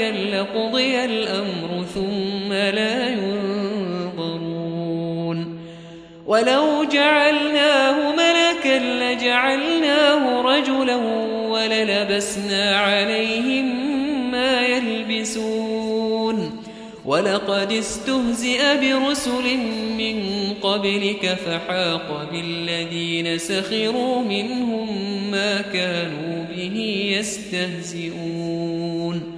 لقضي الأمر ثم لا ينظرون. ولو جعلناه ملكا لجعلناه رجلا وللبسنا عليهم ما يلبسون. ولقد استهزئ برسل من قبلك فحاق بالذين سخروا منهم ما كانوا به يستهزئون.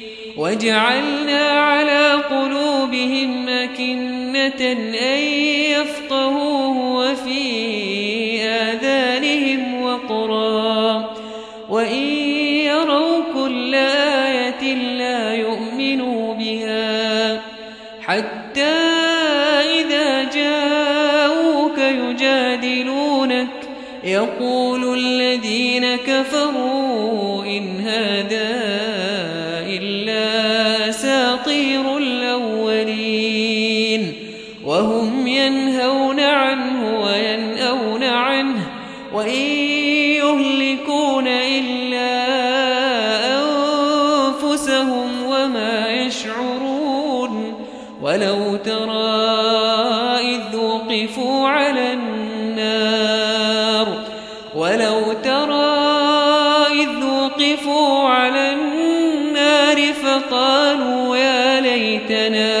وجعلنا على قلوبهم أكنة أن يفقهوه وفي آذانهم وقرا. وإن يروا كل آية لا يؤمنوا بها حتى إذا جاءوك يجادلونك. يقول الذين كفروا إن هذا فقالوا يا ليتنا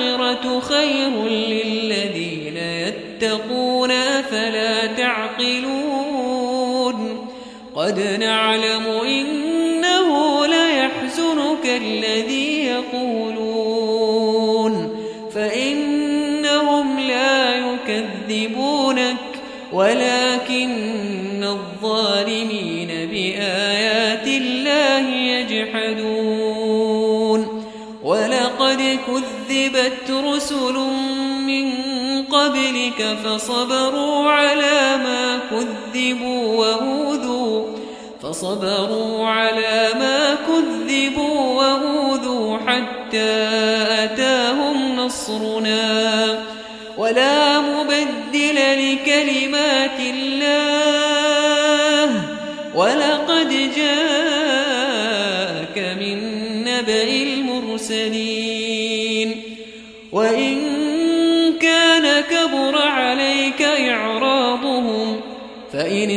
الآخرة خير للذين قبلك فصبروا على ما كذبوا وأوذوا فصبروا على ما كذبوا وأوذوا حتى أتاهم نصرنا. ولا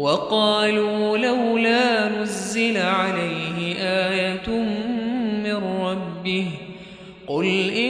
وقالوا لولا نزل عليه آية من ربه قل إن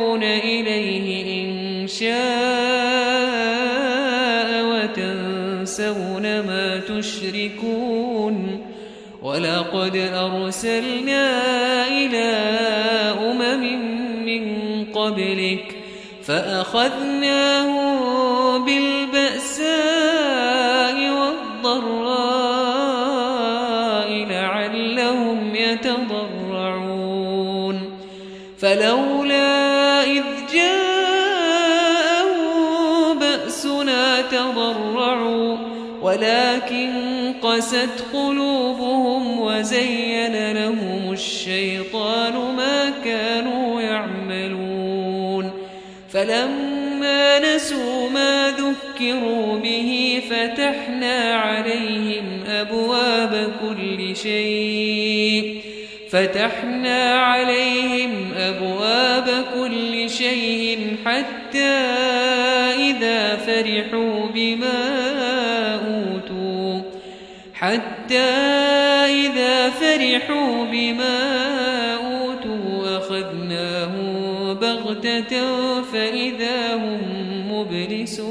ولقد أرسلنا إلى أمم من قبلك فأخذناهم ذكروا به فتحنا عليهم أبواب كل شيء. فتحنا عليهم أبواب كل شيء حتى إذا فرحوا بما أوتوا. حتى إذا فرحوا بما أوتوا أخذناهم بغتة فإذا هم مبلسون.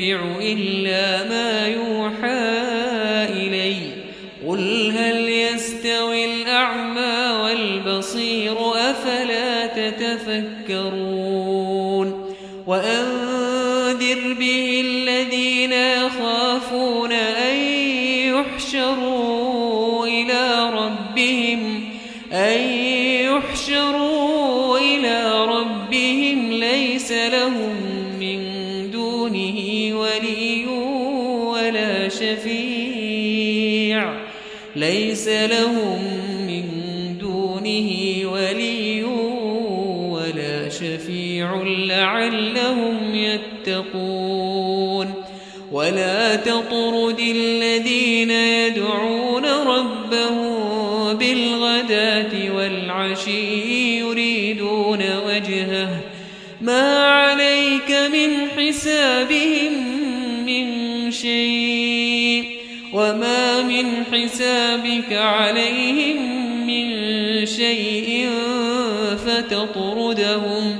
أتبع من حسابك عليهم من شيء فتطردهم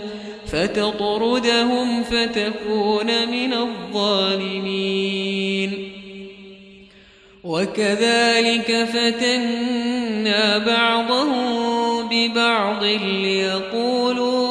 فتطردهم فتكون من الظالمين. وكذلك فتنا بعضهم ببعض ليقولوا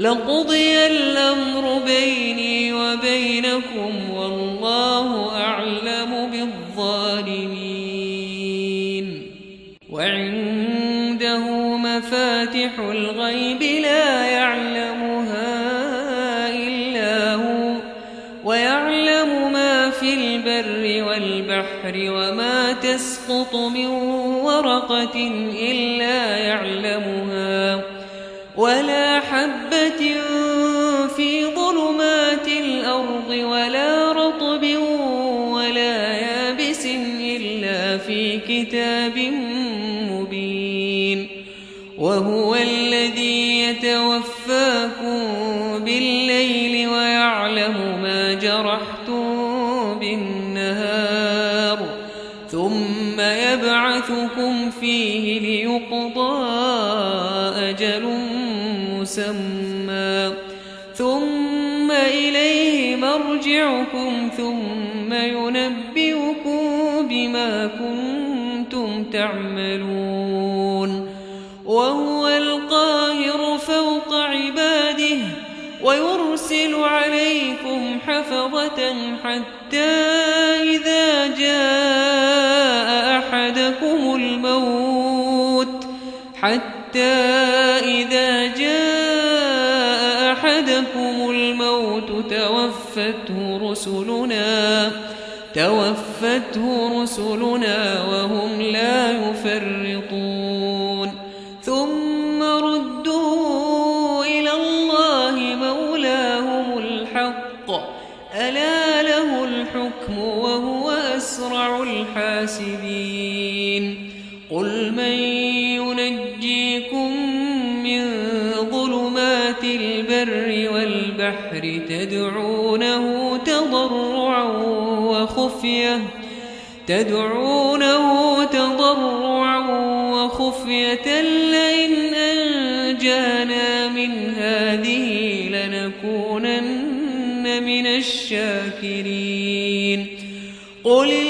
لقضي الأمر بيني وبينكم والله أعلم بالظالمين. وعنده مفاتح الغيب لا يعلمها إلا هو ويعلم ما في البر والبحر وما تسقط من ورقة إلا يعلمها ولا حب يبعثكم فيه ليقضى أجل مسمى. ثم إليه مرجعكم ثم ينبئكم بما كنتم تعملون. وهو القاهر فوق عباده ويرسل عليكم حفظة حتى إذا جاء حتى إذا جاء أحدكم الموت توفته رسلنا توفته رسلنا وهم لا يفرطون تدعونه تضرعا وخفية. تدعونه تضرعا وخفية. لئن أنجانا من هذه لنكونن من الشاكرين. قل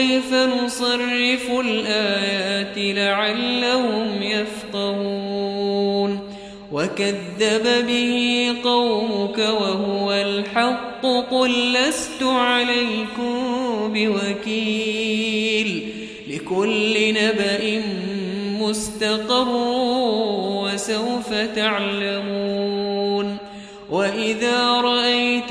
كيف نصرف الآيات لعلهم يفقهون؟ وكذب به قومك وهو الحق قل لست عليكم بوكيل. لكل نبأ مستقر وسوف تعلمون. وإذا رأيت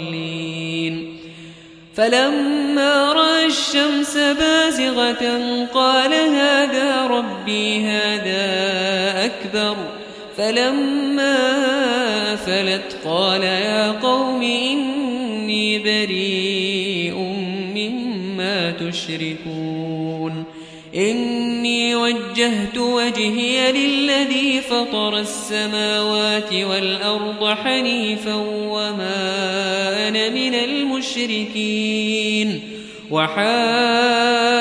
فلما رأى الشمس بازغة قال هذا ربي هذا أكبر. فلما أفلت قال يا قوم إني بريء مما تشركون. إني وجهت وجهي للذي فطر السماوات والأرض حنيفا وما أنا من المشركين. وحاجه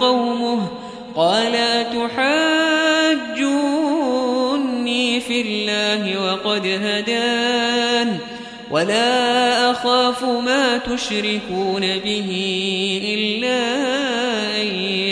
قومه قال أتحاجوني في الله وقد هدان ولا أخاف ما تشركون به إلا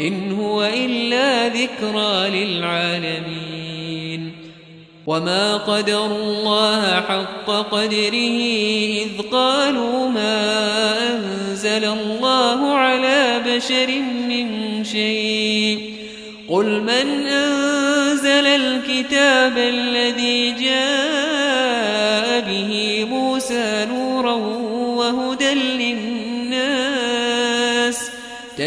إن هو إلا ذكرى للعالمين. وما قدر الله حق قدره إذ قالوا ما أنزل الله على بشر من شيء. قل من أنزل الكتاب الذي جاء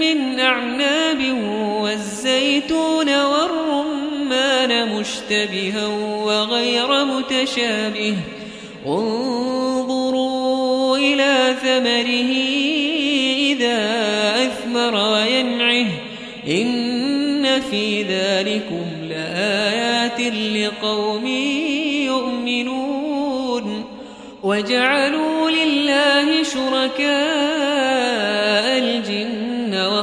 من أعناب والزيتون والرمان مشتبها وغير متشابه. انظروا إلى ثمره إذا أثمر وينعه. إن في ذلكم لآيات لقوم يؤمنون. وجعلوا لله شركاء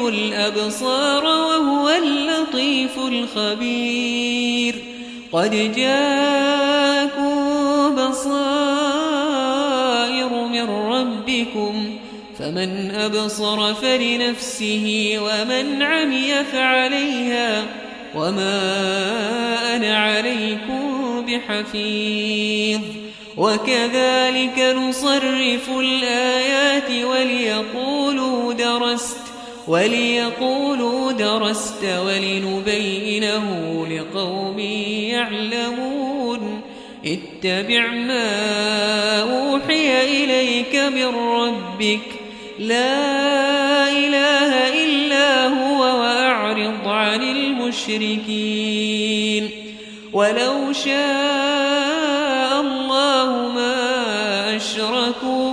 يدرك الأبصار وهو اللطيف الخبير. قد جاءكم بصائر من ربكم فمن أبصر فلنفسه ومن عمي فعليها وما أنا عليكم بحفيظ. وكذلك نصرف الآيات وليقولوا درست وليقولوا درست ولنبينه لقوم يعلمون. اتبع ما أوحي إليك من ربك. لا إله إلا هو وأعرض عن المشركين. ولو شاء الله ما أشركوا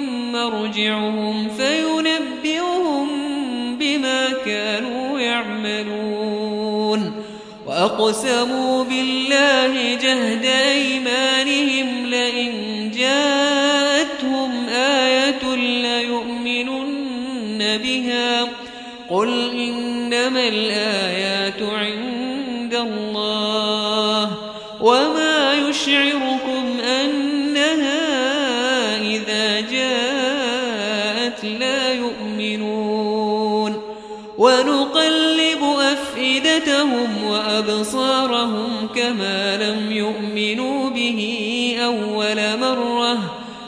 مرجعهم فينبئهم بما كانوا يعملون. وأقسموا بالله جهد أيمانهم لئن جاءتهم آية ليؤمنن بها. قل إنما الآيات وأبصارهم كما لم يؤمنوا به أول مرة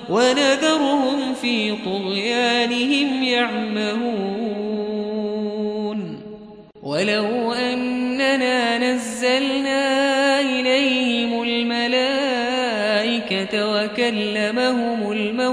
ونذرهم في طغيانهم يعمهون. ولو أننا نزلنا إليهم الملائكة وكلمهم الموتى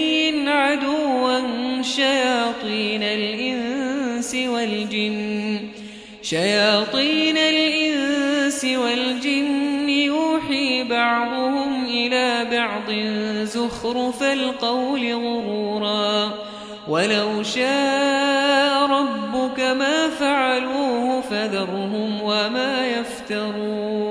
شياطين الإنس والجن شياطين الإنس والجن. يوحي بعضهم على بعض زخرف القول غرورا. ولو شاء ربك ما فعلوه فذرهم وما يفترون.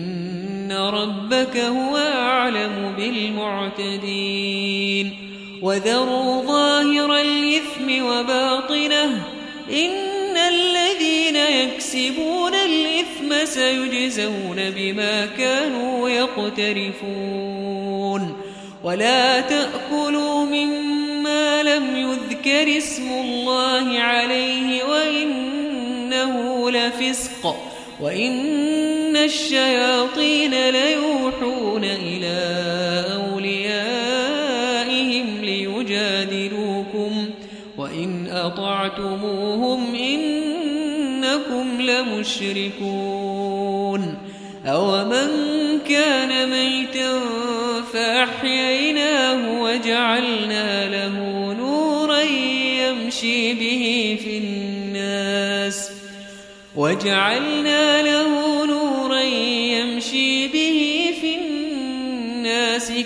ربك هو أعلم بالمعتدين. وذروا ظاهر الإثم وباطنه إن الذين يكسبون الإثم سيجزون بما كانوا يقترفون. ولا تأكلوا مما لم يذكر اسم الله عليه وإنه لفسق وإن الشياطين ليوحون إلى أوليائهم ليجادلوكم وإن أطعتموهم إنكم لمشركون أومن كان ميتا فأحييناه وجعلنا له نورا يمشي به في الناس وجعلنا له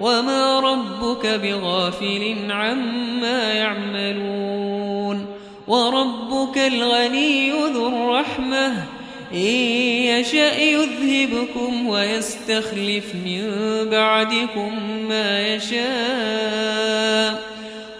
وما ربك بغافل عما يعملون وربك الغني ذو الرحمة إن يشأ يذهبكم ويستخلف من بعدكم ما يشاء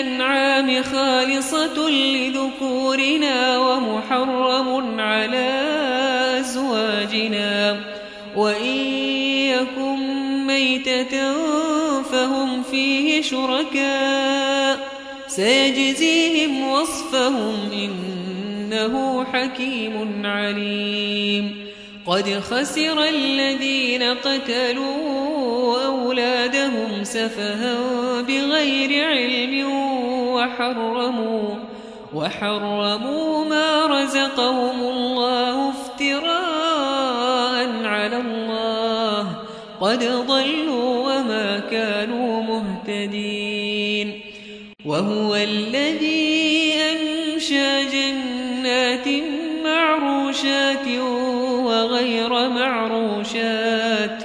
الأنعام خالصة لذكورنا ومحرم على أزواجنا. وإن يكن ميتة فهم فيه شركاء. سيجزيهم وصفهم إنه حكيم عليم. قد خسر الذين قتلوا أولادهم سفها بغير علم وحرموا وحرموا ما رزقهم الله افتراء على الله. قد ضلوا وما كانوا مهتدين. وهو الذي أنشى جنات معروشات وغير معروشات.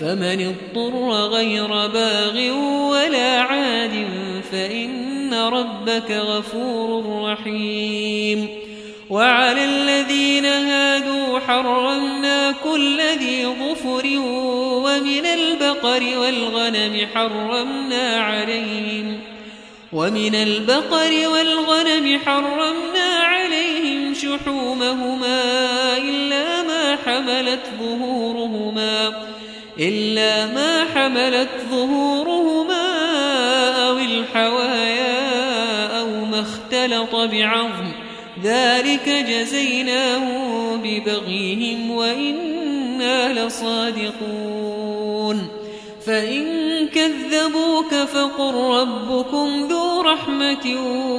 فمن اضطر غير باغ ولا عاد فإن ربك غفور رحيم. وعلى الذين هادوا حرمنا كل ذي ظفر ومن البقر والغنم حرمنا عليهم ومن البقر والغنم حرمنا عليهم شحومهما إلا ما حملت ظهورهما إلا ما حملت ظهورهما أو الحوايا أو ما اختلط بعظم. ذلك جزيناهم ببغيهم وإنا لصادقون. فإن كذبوك فقل ربكم ذو رحمة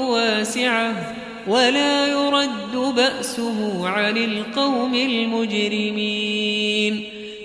واسعة ولا يرد بأسه عن القوم المجرمين.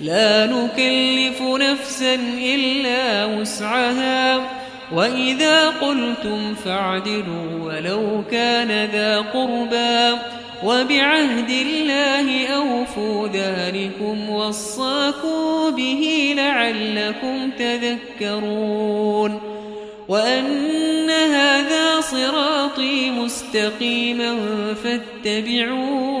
لا نكلف نفسا إلا وسعها. وإذا قلتم فاعدلوا ولو كان ذا قربا وبعهد الله أوفوا ذلكم وصاكم به لعلكم تذكرون. وأن هذا صراطي مستقيما فاتبعوه.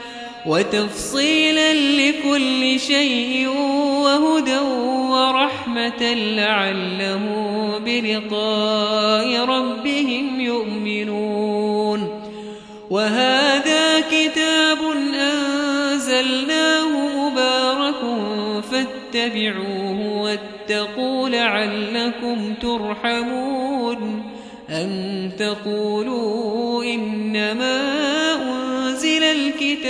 وتفصيلا لكل شيء وهدى ورحمة لعله بلقاء ربهم يؤمنون. وهذا كتاب أنزلناه مبارك فاتبعوه واتقوا لعلكم ترحمون. أن تقولوا إنما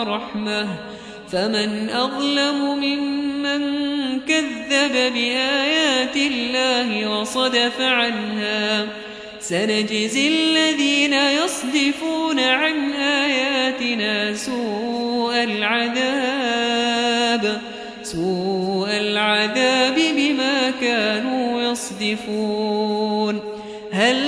ورحمة فمن أظلم ممن كذب بآيات الله وصدف عنها. سنجزي الذين يصدفون عن آياتنا سوء العذاب. سوء العذاب بما كانوا يصدفون. هل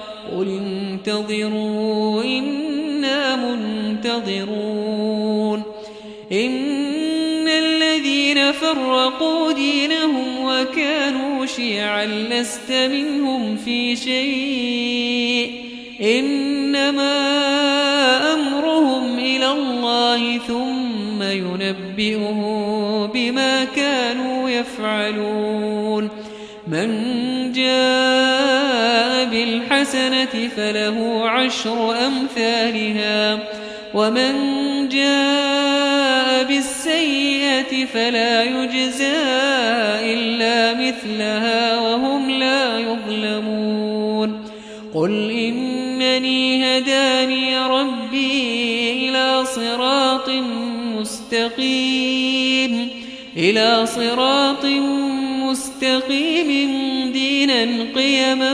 قل انتظروا إنا منتظرون. إن الذين فرقوا دينهم وكانوا شيعا لست منهم في شيء. إنما أمرهم إلى الله ثم ينبئهم بما كانوا يفعلون. من جاء بالحسنة فله عشر أمثالها. ومن جاء بالسيئة فلا يجزى إلا مثلها وهم لا يظلمون. قل إنني هداني ربي إلى صراط مستقيم. إلى صراط مستقيم دينا قيما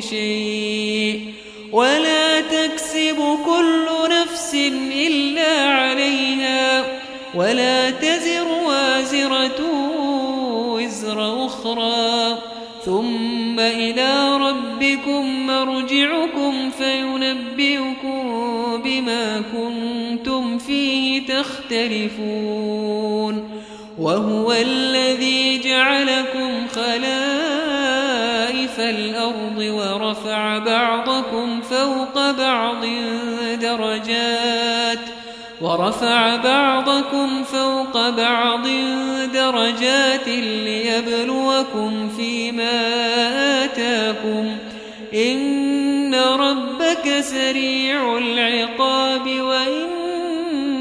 شيء. ولا تكسب كل نفس إلا عليها. ولا تزر وازرة وزر أخرى. ثم إلى ربكم مرجعكم فينبئكم بما كنتم فيه تختلفون. وهو الذي جعلكم خلائف الأرض ورفع بعضكم فوق بعض درجات ورفع بعضكم فوق بعض درجات ليبلوكم فيما آتاكم إن ربك سريع العقاب وإنه